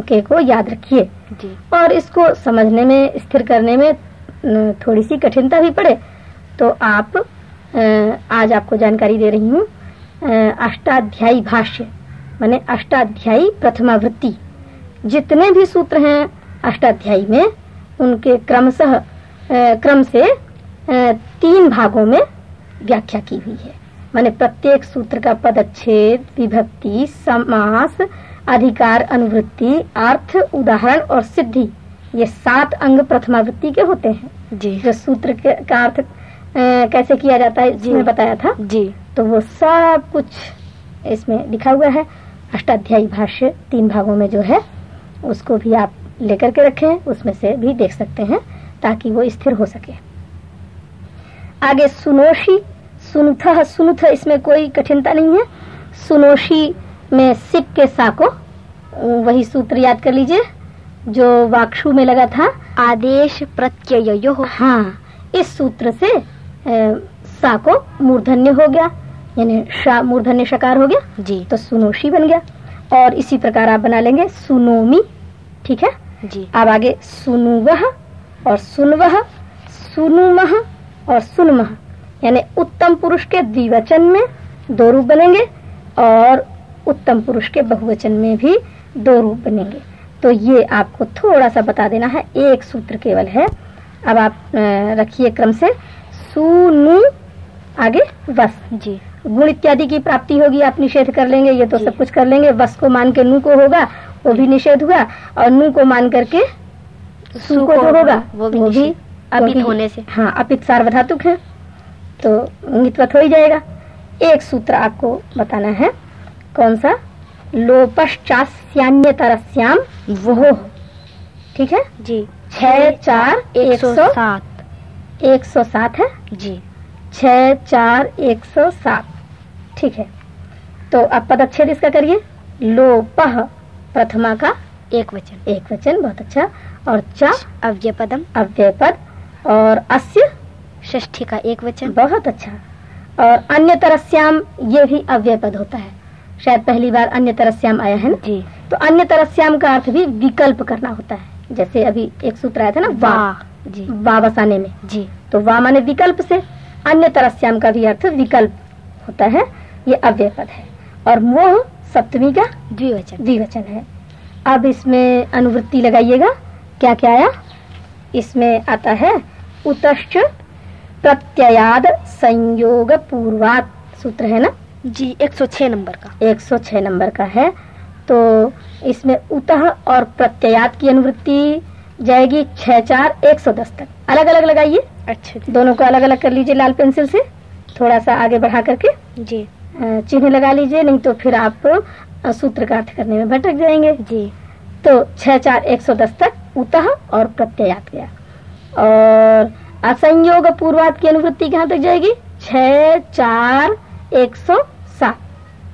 के को याद रखिए। और इसको समझने में स्थिर करने में थोड़ी सी कठिनता भी पड़े तो आप आज आपको जानकारी दे रही हूँ अष्टाध्यायी भाष्य माने अष्टाध्यायी प्रथमावृत्ति। जितने भी सूत्र हैं अष्टाध्यायी में उनके क्रमशः क्रम से तीन भागों में व्याख्या की हुई है। माने प्रत्येक सूत्र का पदच्छेद विभक्ति समास अधिकार अनुवृत्ति अर्थ उदाहरण और सिद्धि ये सात अंग प्रथमावृत्ति के होते हैं।
जी।
जो सूत्र के, का अर्थ कैसे किया जाता है
जी।
बताया था।
जी।
तो वो सब कुछ इसमें लिखा हुआ है। अष्टाध्यायी भाष्य तीन भागों में जो है उसको भी आप लेकर के रखें उसमें से भी देख सकते हैं ताकि वो स्थिर हो सके। आगे सुनोशी सुनथ सुनथ इसमें कोई कठिनता नहीं है। सुनोशी में सिप के सा को वही सूत्र याद कर लीजिए जो वाक्षु में लगा था।
आदेश प्रत्यय।
हाँ इस सूत्र से अ, सा को मूर्धन्य हो गया यानी शा मूर्धन्य शकार हो गया।
जी।
तो सुनोशी बन गया। और इसी प्रकार आप बना लेंगे सुनोमी ठीक है?
जी।
अब आगे सुनुवह और सुनवह सुनुमह और सुनमह। यानी उत्तम पुरुष के द्विवचन में दो रूप बनेंगे और उत्तम पुरुष के बहुवचन में भी दो रूप बनेंगे। तो ये आपको थोड़ा सा बता देना है एक सूत्र केवल है। अब आप रखिए क्रम से। सुनु आगे वस।
जी।
गुण इत्यादि की प्राप्ति होगी आप निषेध कर लेंगे ये तो सब कुछ कर लेंगे। वस को मान के नू को होगा वो भी निषेध हुआ और नू को मान करके सु को जो होगा।
वो भी
वो भी
अपित होने से।
हाँ अपित सार्वधातुक है। तो नित्वत हो ही जाएगा। एक सूत्र आपको बताना है। कौन सा? लोपश्चास्यान्य तरस्याम वो ठीक है?
जी।
छह चार एक सौ
सात।
एक सौ सात है?
जी।
छ चार एक सौ सात। ठीक है। तो अब पदच्छेद इसका करिए। लोपह प्रथमा का
एक वचन।
एक वचन बहुत अच्छा। और च?
अव्यय पदम
अव्यय पद और अस्य?
षष्ठी का एक वचन।
बहुत अच्छा। और अन्य तरस्याम ये भी अव्यय पद होता है। शायद पहली बार अन्य तरस्याम आया है ना?
जी।
तो अन्य तरस्याम का अर्थ भी विकल्प करना होता है। जैसे अभी एक सूत्र आया था ना वा।
जी।
वा बसाने में।
जी।
तो वा माने विकल्प से अन्य तरस्याम का भी अर्थ विकल्प होता है ये अव्यय पद है। और मोह सप्तमी का
द्विवचन।
द्विवचन है। अब इसमें अनुवृत्ति लगाइएगा। क्या क्या आया? इसमें आता है उतश्च प्रत्ययाद संयोग पूर्वात सूत्र है ना?
जी 106 नंबर का।
106 नंबर का है। तो इसमें उतः और प्रत्ययात की अनुवृत्ति जाएगी छह चार एक सौ दस तक। अलग अलग लगाइए।
अच्छा
दोनों को अलग अलग कर लीजिए लाल पेंसिल से। थोड़ा सा आगे बढ़ा करके।
जी।
चिन्ह लगा लीजिए नहीं तो फिर आप सूत्र का अर्थ करने में भटक जाएँगे।
जी।
तो छह चार एक सौ दस तक उतः और प्रत्ययात गया। और असंयोग पूर्वात की अनुवृत्ति कहाँ तक जाएगी? छह चार एक सौ सात।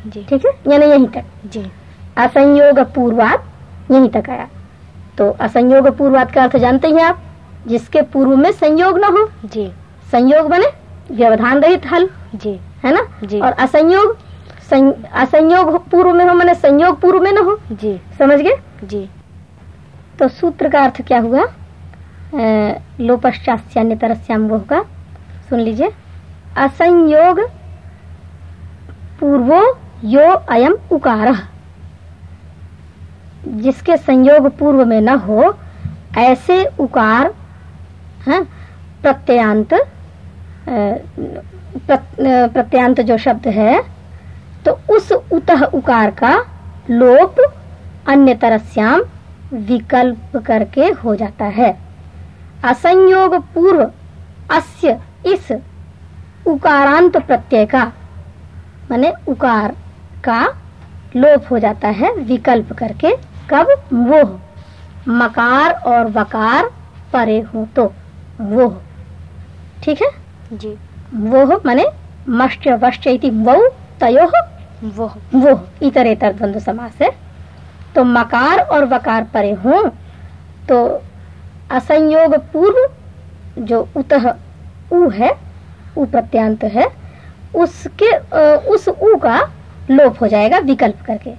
जी।
ठीक है? यानी यहीं तक।
जी।
असंयोग पूर्वात यहीं तक आया। तो असंयोग पूर्वात का अर्थ जानते हैं आप जिसके पूर्व में संयोग न हो।
जी।
संयोग बने व्यवधान रहित हल।
जी।
है ना?
जी।
और असंयोग सं- असंयोग पूर्व में हो मैंने संयोग पूर्व में न हो।
जी।
समझ गए?
जी।
तो सूत्र का अर्थ क्या हुआ? लोपश्चास्यान्य तरस्याम वो होगा सुन लीजिए। असंयोग पूर्वो यो अयम उकार। जिसके संयोग पूर्व में न हो ऐसे उकार हैं, प्रत्ययांत अ, प्रत्ययांत जो शब्द है तो उस उतः उकार का लोप अन्य तरस्याम विकल्प करके हो जाता है। असंयोग पूर्व अस्य इस उकारांत प्रत्यय का माने उकार का लोप हो जाता है विकल्प करके कब? वो। मकार और वकार परे हो तो वो। ठीक है?
जी।
वो माने मश्च वश्च इति वौ तयो
वो।
वो। इतरेतर द्वंद्व समास है। तो मकार और वकार परे हो तो असंयोग पूर्व, जो उतः उ है, उ प्रत्यांत है, उसके उस उ का लोप हो जाएगा विकल्प करके।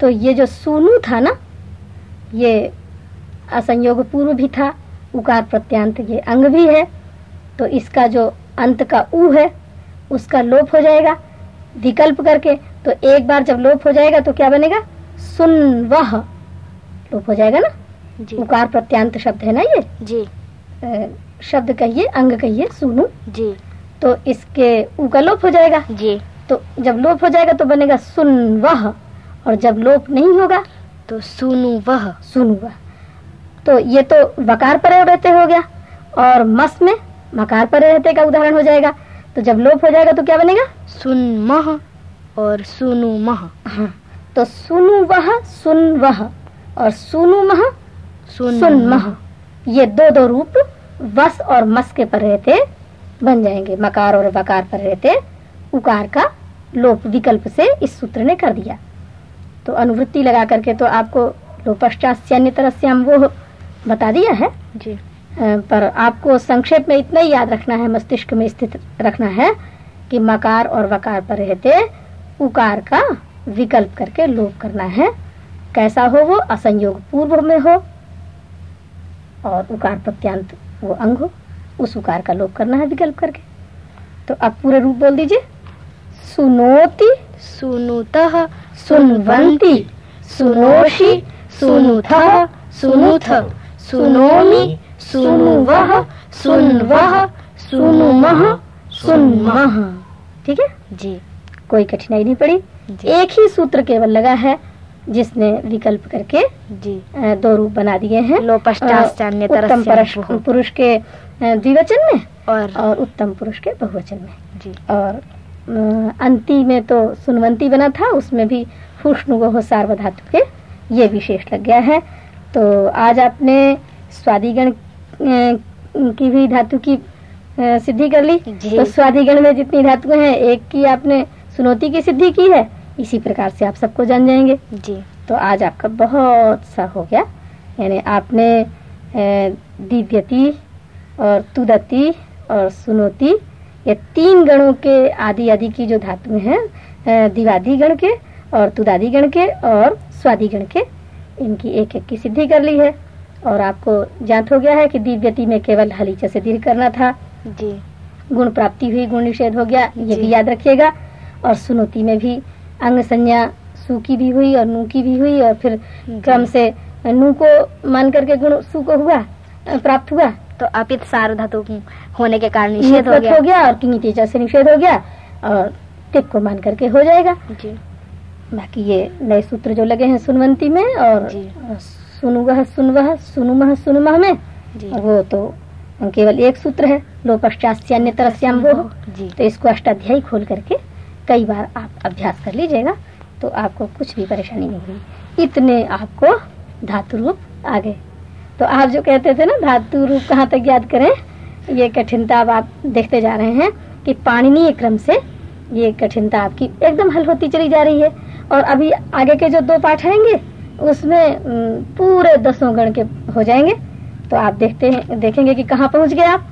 तो ये जो सुनु था ना, ये असंयोग पूर्व भी था, उकार प्रत्यांत ये अंग भी है तो इसका जो अंत का उ है, उसका लोप हो जाएगा विकल्प करके। तो एक बार जब लोप हो जाएगा तो क्या बनेगा? सुन वह लोप हो जाएगा ना?
जी।
उकार प्रत्यांत शब्द है ना ये?
जी।
शब्द कहिए अंग कहिए सुनु।
जी।
तो इसके ऊ का लोप हो जाएगा?
जी।
तो जब लोप हो जाएगा तो बनेगा सुन वह और जब लोप नहीं होगा?
तो सुनु वह
सुनु वह तो ये तो वकार पर रहते हो गया और मस में मकार पर रहते का उदाहरण हो जाएगा। तो जब लोप हो जाएगा तो क्या बनेगा?
सुन मह और सुनु मह
हाँ तो सुनु वह सुन वह और सुनु मह
सुन
मह ये दो दो रूप वस और मस के पर रहते बन जाएँगे मकार और वकार पर रहते। उकार का लोप विकल्प से इस सूत्र ने कर दिया। तो अनुवृत्ति लगा करके तो आपको लोपश्चास्य तरह से हम वो बता दिया है।
जी।
पर आपको संक्षेप में इतना ही याद रखना है मस्तिष्क में स्थित रखना है कि मकार और वकार पर रहते उकार का विकल्प करके लोप करना है। कैसा हो वो? असंयोग पूर्व में हो और उकार प्रत्यांत वो अंग हो उस उकार का लोप करना है विकल्प करके। तो अब पूरे रूप बोल दीजिए। सुनोती
सुनुतः
सुनवंती। सुनोषि सुनुथः सुनुथ। सुनोमि सुनुवः सुनवः सुनुमः सुनमः। ठीक है?
जी।
कोई कठिनाई नहीं पड़ी। एक ही सूत्र केवल लगा है जिसने विकल्प करके
जी।
दो रूप बना दिए हैं। उत्तम। पुरुष के द्विवचन में
और
और उत्तम पुरुष के बहुवचन में।
जी।
और अंति में तो सुनवंती बना था उसमें भी हुष्णुगो सार्वधातु के ये विशेष लग गया है। तो आज आपने स्वादिगण की भी धातु की सिद्धि कर ली। तो स्वादिगण में जितनी धातुएँ हैं एक की आपने सुनौती की सिद्धि की है इसी प्रकार से आप सबको जान जाएँगे।
जी।
तो आज आपका बहुत सा हो गया। यानी आपने दिव्यती और तुदती और सुनोती ये तीन गणों के आदि आदि की जो धातु हैं दिवादी गण के और तुदादी गण के और स्वादी गण के इनकी एक एक की सिद्धि कर ली है। और आपको ज्ञात हो गया है कि दिव्यति में केवल हलीच से दीर्घ करना था।
जी।
गुण प्राप्ति हुई गुण निषेध हो गया ये भी याद रखिएगा। और सुनोती में भी अंग संज्ञा सु की भी हुई और नू की भी हुई और फिर क्रम से नू को मान करके गुण सु को हुआ प्राप्त हुआ।
तो अपित सार धातु होने के कारण निषेध हो गया।
हो गया और किंग तेजा से निषेध हो गया और तिक को मान करके हो जाएगा।
जी।
बाकी ये नए सूत्र जो लगे हैं सुनवंती में और। सुनुवह सुनवह सुनुमह सुनुमह में
जी।
वो तो केवल एक सूत्र है लोपश्चास्यान्य तरस्याम वो
जी।
तो इसको अष्टाध्यायी खोल करके कई बार आप अभ्यास कर लीजिएगा तो आपको कुछ भी परेशानी नहीं होगी। इतने आपको धातु रूप आ गए तो आप जो कहते थे ना, धातु रूप कहाँ तक याद करें, ये कठिनता अब आप देखते जा रहे हैं कि पाणिनीय क्रम से ये कठिनता आपकी एकदम हल होती चली जा रही है। और अभी आगे के जो दो पाठ आएँगे, उसमें पूरे दसों गण के हो जाएँगे। तो आप देखते हैं, देखेंगे कि कहाँ पहुँच गए आप।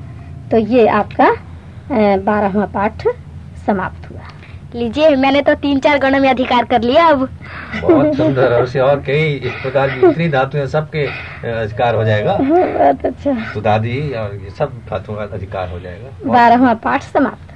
तो ये आपका बारहवा पाठ समाप्त हुआ।
लीजिए मैंने तो तीन चार गणों में अधिकार कर लिया अब।
बहुत सुंदर और से और कई इस प्रकार की इतनी धातुएँ सबके अधिकार हो जाएगा।
बहुत अच्छा।
सुदादी और ये सब धातुओं का अधिकार हो जाएगा।
बारहवा पाठ समाप्त।